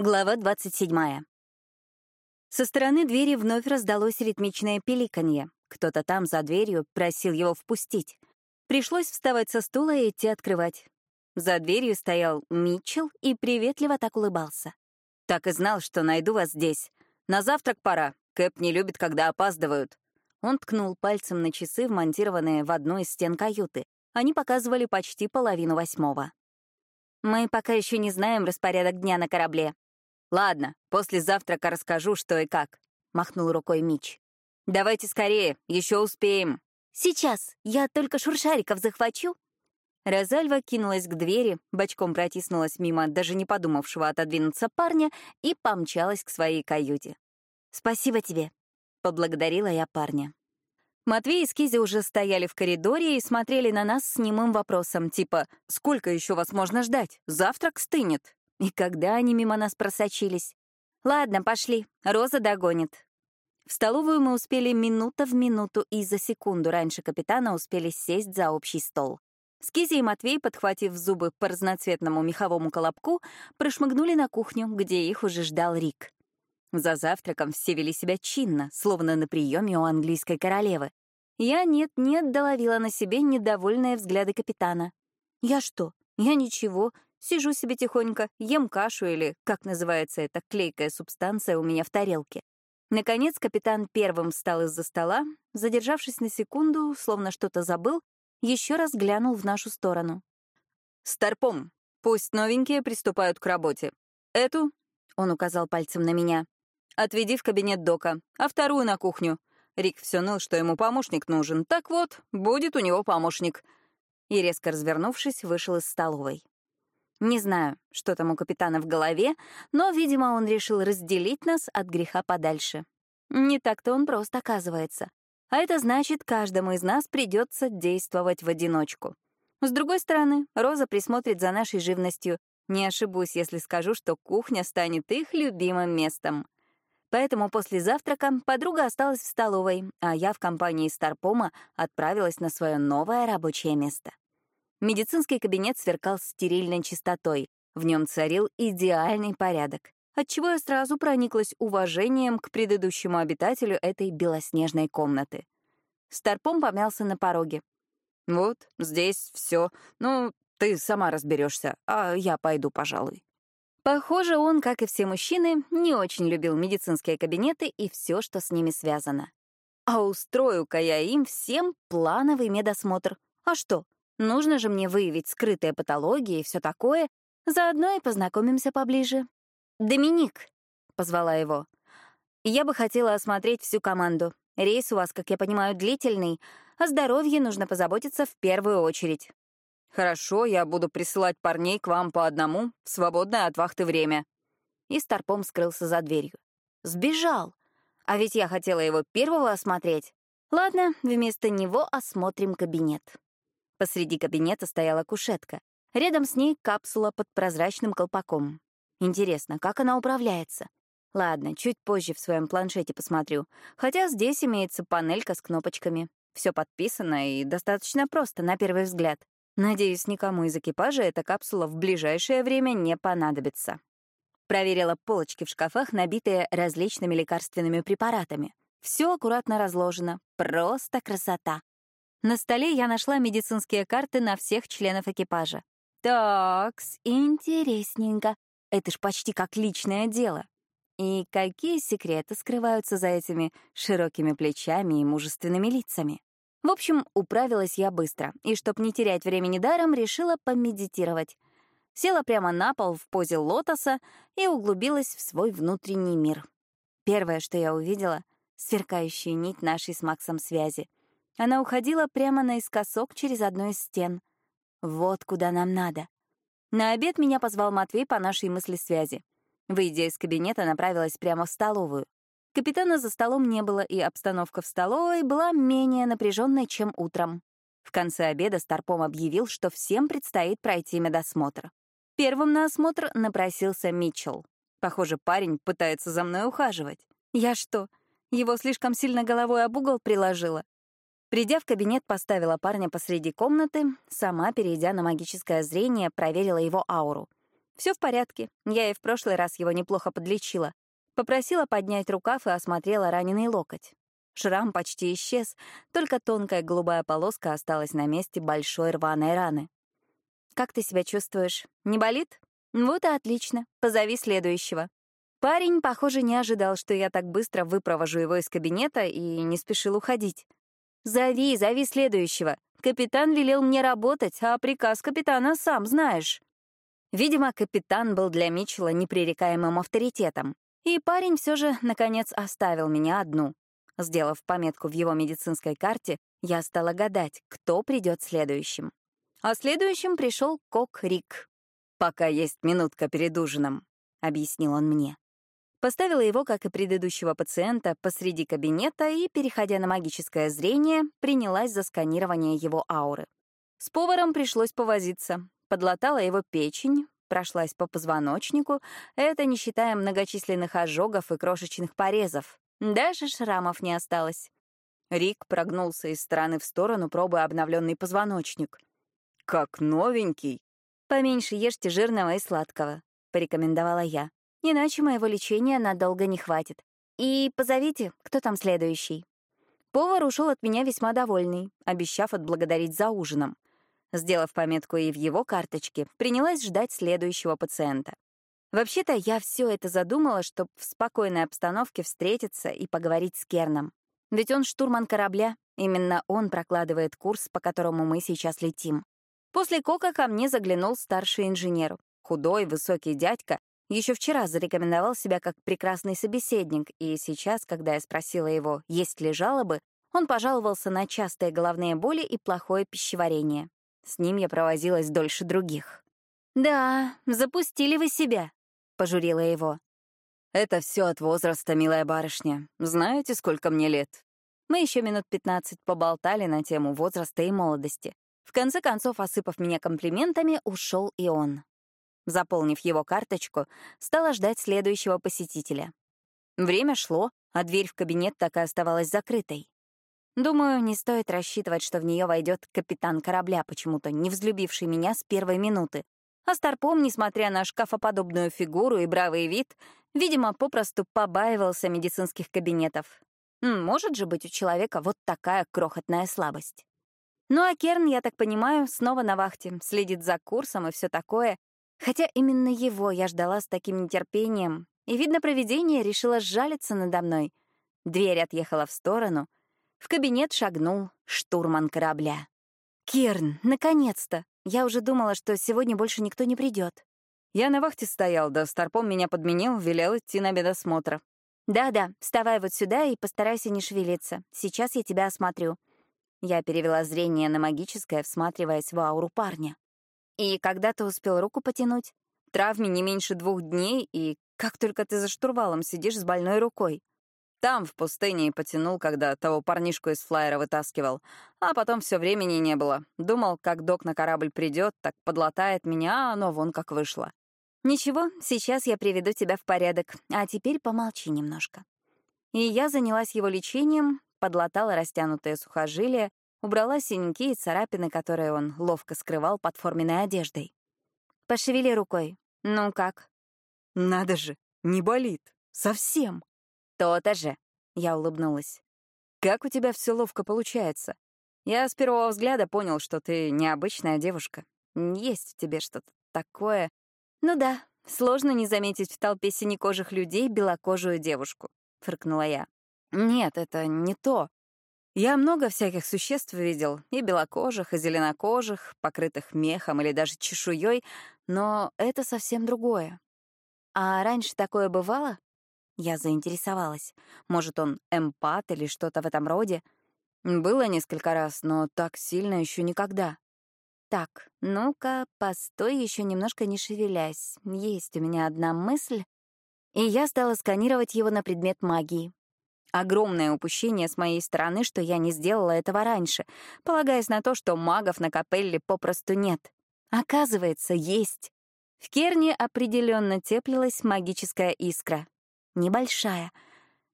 Глава 27. Со стороны двери вновь раздалось ритмичное пиликанье. Кто-то там за дверью просил его впустить. Пришлось вставать со стула и идти открывать. За дверью стоял Митчелл и приветливо так улыбался. «Так и знал, что найду вас здесь. На завтрак пора. Кэп не любит, когда опаздывают». Он ткнул пальцем на часы, вмонтированные в одну из стен каюты. Они показывали почти половину восьмого. «Мы пока еще не знаем распорядок дня на корабле», «Ладно, после завтрака расскажу, что и как», — махнул рукой Мич. «Давайте скорее, еще успеем». «Сейчас, я только шуршариков захвачу». Розальва кинулась к двери, бочком протиснулась мимо даже не подумавшего отодвинуться парня и помчалась к своей каюте. «Спасибо тебе», — поблагодарила я парня. Матвей и Скизи уже стояли в коридоре и смотрели на нас с немым вопросом, типа «Сколько еще вас можно ждать? Завтрак стынет». И когда они мимо нас просочились? Ладно, пошли, Роза догонит. В столовую мы успели минута в минуту и за секунду раньше капитана успели сесть за общий стол. Скизи и Матвей, подхватив зубы по разноцветному меховому колобку, прошмыгнули на кухню, где их уже ждал Рик. За завтраком все вели себя чинно, словно на приеме у английской королевы. Я нет-нет доловила на себе недовольные взгляды капитана. «Я что? Я ничего. Сижу себе тихонько, ем кашу или, как называется эта клейкая субстанция у меня в тарелке. Наконец капитан первым встал из-за стола, задержавшись на секунду, словно что-то забыл, еще раз глянул в нашу сторону. «Старпом, пусть новенькие приступают к работе. Эту, — он указал пальцем на меня, — отведи в кабинет дока, а вторую на кухню. Рик все ныл, что ему помощник нужен. Так вот, будет у него помощник». И, резко развернувшись, вышел из столовой. Не знаю, что там у капитана в голове, но, видимо, он решил разделить нас от греха подальше. Не так-то он просто оказывается. А это значит, каждому из нас придется действовать в одиночку. С другой стороны, Роза присмотрит за нашей живностью. Не ошибусь, если скажу, что кухня станет их любимым местом. Поэтому после завтрака подруга осталась в столовой, а я в компании Старпома отправилась на свое новое рабочее место. Медицинский кабинет сверкал стерильной чистотой. В нем царил идеальный порядок, отчего я сразу прониклась уважением к предыдущему обитателю этой белоснежной комнаты. Старпом помялся на пороге. «Вот, здесь все. Ну, ты сама разберешься, а я пойду, пожалуй». Похоже, он, как и все мужчины, не очень любил медицинские кабинеты и все, что с ними связано. А устрою-ка я им всем плановый медосмотр. А что, Нужно же мне выявить скрытые патологии и все такое. Заодно и познакомимся поближе. «Доминик», — позвала его. «Я бы хотела осмотреть всю команду. Рейс у вас, как я понимаю, длительный. О здоровье нужно позаботиться в первую очередь». «Хорошо, я буду присылать парней к вам по одному в свободное от вахты время». И Старпом скрылся за дверью. «Сбежал! А ведь я хотела его первого осмотреть. Ладно, вместо него осмотрим кабинет». Посреди кабинета стояла кушетка. Рядом с ней капсула под прозрачным колпаком. Интересно, как она управляется? Ладно, чуть позже в своем планшете посмотрю. Хотя здесь имеется панелька с кнопочками. Все подписано и достаточно просто, на первый взгляд. Надеюсь, никому из экипажа эта капсула в ближайшее время не понадобится. Проверила полочки в шкафах, набитые различными лекарственными препаратами. Все аккуратно разложено. Просто красота. На столе я нашла медицинские карты на всех членов экипажа. Такс, интересненько. Это ж почти как личное дело. И какие секреты скрываются за этими широкими плечами и мужественными лицами? В общем, управилась я быстро, и, чтоб не терять времени даром, решила помедитировать. Села прямо на пол в позе лотоса и углубилась в свой внутренний мир. Первое, что я увидела — сверкающую нить нашей с Максом связи — она уходила прямо наискосок через одну из стен. Вот куда нам надо. На обед меня позвал Матвей по нашей мысли-связи. Выйдя из кабинета, направилась прямо в столовую. Капитана за столом не было, и обстановка в столовой была менее напряженной, чем утром. В конце обеда Старпом объявил, что всем предстоит пройти медосмотр. Первым на осмотр напросился Митчелл. Похоже, парень пытается за мной ухаживать. Я что, его слишком сильно головой об угол приложила? Придя в кабинет, поставила парня посреди комнаты, сама, перейдя на магическое зрение, проверила его ауру. Все в порядке, я и в прошлый раз его неплохо подлечила. Попросила поднять рукав и осмотрела раненый локоть. Шрам почти исчез, только тонкая голубая полоска осталась на месте большой рваной раны. «Как ты себя чувствуешь? Не болит?» «Вот и отлично. Позови следующего». Парень, похоже, не ожидал, что я так быстро выпровожу его из кабинета и не спешил уходить. «Зови, зови следующего. Капитан велел мне работать, а приказ капитана сам знаешь». Видимо, капитан был для Митчелла непререкаемым авторитетом. И парень все же, наконец, оставил меня одну. Сделав пометку в его медицинской карте, я стала гадать, кто придет следующим. А следующим пришел Кок Рик. «Пока есть минутка перед ужином», — объяснил он мне. Поставила его, как и предыдущего пациента, посреди кабинета и, переходя на магическое зрение, принялась за сканирование его ауры. С поваром пришлось повозиться. Подлатала его печень, прошлась по позвоночнику, это не считая многочисленных ожогов и крошечных порезов. Даже шрамов не осталось. Рик прогнулся из стороны в сторону, пробуя обновленный позвоночник. «Как новенький!» «Поменьше ешьте жирного и сладкого», — порекомендовала я. Иначе моего лечения надолго не хватит. И позовите, кто там следующий. Повар ушел от меня весьма довольный, обещав отблагодарить за ужином. Сделав пометку и в его карточке, принялась ждать следующего пациента. Вообще-то я все это задумала, чтобы в спокойной обстановке встретиться и поговорить с Керном. Ведь он штурман корабля, именно он прокладывает курс, по которому мы сейчас летим. После Кока ко мне заглянул старший инженер, худой, высокий дядька, еще вчера зарекомендовал себя как прекрасный собеседник, и сейчас, когда я спросила его, есть ли жалобы, он пожаловался на частые головные боли и плохое пищеварение. С ним я провозилась дольше других. «Да, запустили вы себя», — пожурила его. «Это все от возраста, милая барышня. Знаете, сколько мне лет?» Мы еще минут пятнадцать поболтали на тему возраста и молодости. В конце концов, осыпав меня комплиментами, ушел и он. Заполнив его карточку, стала ждать следующего посетителя. Время шло, а дверь в кабинет так и оставалась закрытой. Думаю, не стоит рассчитывать, что в нее войдет капитан корабля, почему-то не взлюбивший меня с первой минуты. А Старпом, несмотря на шкафоподобную фигуру и бравый вид, видимо, попросту побаивался медицинских кабинетов. Может же быть у человека вот такая крохотная слабость. Ну а Керн, я так понимаю, снова на вахте, следит за курсом и все такое, Хотя именно его я ждала с таким нетерпением, и, видно, провидение решило сжалиться надо мной. Дверь отъехала в сторону. В кабинет шагнул штурман корабля. «Керн, наконец-то! Я уже думала, что сегодня больше никто не придет. Я на вахте стоял, да Старпом меня подменил, велел идти на медосмотр. «Да-да, вставай вот сюда и постарайся не шевелиться. Сейчас я тебя осмотрю». Я перевела зрение на магическое, всматриваясь в ауру парня. И когда ты успел руку потянуть? Травме не меньше двух дней, и как только ты за штурвалом сидишь с больной рукой. Там, в пустыне, и потянул, когда того парнишку из флайера вытаскивал. А потом все времени не было. Думал, как док на корабль придет, так подлатает меня, а оно вон как вышло. Ничего, сейчас я приведу тебя в порядок, а теперь помолчи немножко. И я занялась его лечением, подлатала растянутые сухожилия, Убрала синяки и царапины, которые он ловко скрывал под форменной одеждой. «Пошевели рукой. Ну как?» «Надо же, не болит. Совсем». «То-то же», — я улыбнулась. «Как у тебя все ловко получается? Я с первого взгляда понял, что ты необычная девушка. Есть в тебе что-то такое. Ну да, сложно не заметить в толпе синекожих людей белокожую девушку», — фыркнула я. «Нет, это не то. Я много всяких существ видел, и белокожих, и зеленокожих, покрытых мехом или даже чешуей, но это совсем другое. А раньше такое бывало? Я заинтересовалась. Может, он эмпат или что-то в этом роде? Было несколько раз, но так сильно еще никогда. Так, ну-ка, постой еще немножко не шевелясь. Есть у меня одна мысль. И я стала сканировать его на предмет магии. Огромное упущение с моей стороны, что я не сделала этого раньше, полагаясь на то, что магов на капелле попросту нет. Оказывается, есть. В Керне определенно теплилась магическая искра. Небольшая.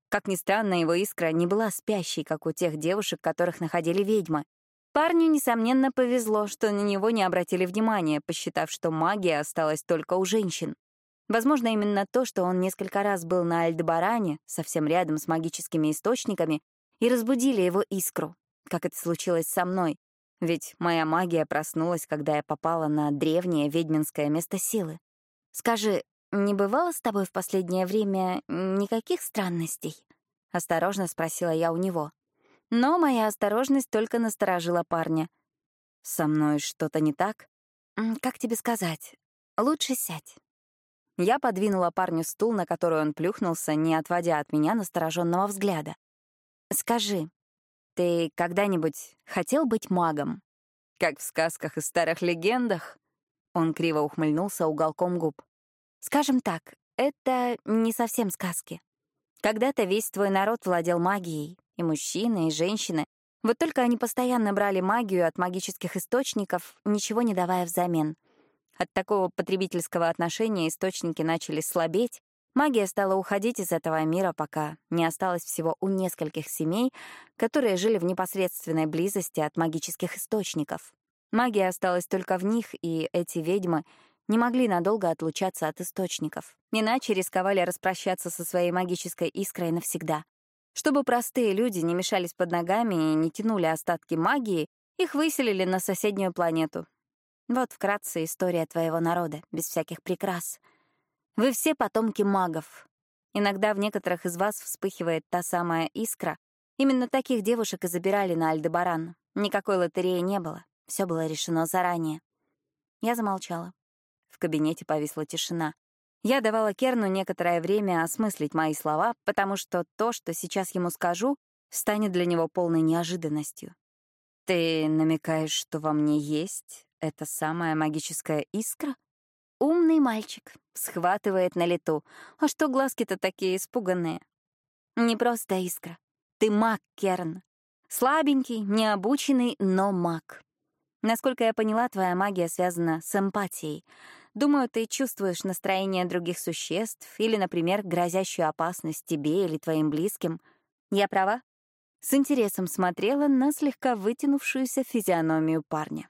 Как ни странно, его искра не была спящей, как у тех девушек, которых находили ведьмы. Парню, несомненно, повезло, что на него не обратили внимания, посчитав, что магия осталась только у женщин. Возможно, именно то, что он несколько раз был на Альдебаране, совсем рядом с магическими источниками, и разбудили его искру, как это случилось со мной. Ведь моя магия проснулась, когда я попала на древнее ведьминское место силы. Скажи, не бывало с тобой в последнее время никаких странностей? Осторожно спросила я у него. Но моя осторожность только насторожила парня. «Со мной что-то не так?» «Как тебе сказать? Лучше сядь». Я подвинула парню стул, на который он плюхнулся, не отводя от меня настороженного взгляда. «Скажи, ты когда-нибудь хотел быть магом?» «Как в сказках и старых легендах?» Он криво ухмыльнулся уголком губ. «Скажем так, это не совсем сказки. Когда-то весь твой народ владел магией, и мужчины, и женщины. Вот только они постоянно брали магию от магических источников, ничего не давая взамен. От такого потребительского отношения источники начали слабеть, магия стала уходить из этого мира, пока не осталось всего у нескольких семей, которые жили в непосредственной близости от магических источников. Магия осталась только в них, и эти ведьмы не могли надолго отлучаться от источников, иначе рисковали распрощаться со своей магической искрой навсегда. Чтобы простые люди не мешались под ногами и не тянули остатки магии, их выселили на соседнюю планету, вот вкратце история твоего народа, без всяких прикрас. Вы все потомки магов. Иногда в некоторых из вас вспыхивает та самая искра. Именно таких девушек и забирали на Альдебаран. Никакой лотереи не было. Все было решено заранее. Я замолчала. В кабинете повисла тишина. Я давала Керну некоторое время осмыслить мои слова, потому что то, что сейчас ему скажу, станет для него полной неожиданностью. «Ты намекаешь, что во мне есть это самая магическая искра? Умный мальчик, схватывает на лету. А что глазки-то такие испуганные? Не просто искра. Ты маг, Керн. Слабенький, необученный, но маг. Насколько я поняла, твоя магия связана с эмпатией. Думаю, ты чувствуешь настроение других существ или, например, грозящую опасность тебе или твоим близким. Я права? С интересом смотрела на слегка вытянувшуюся физиономию парня.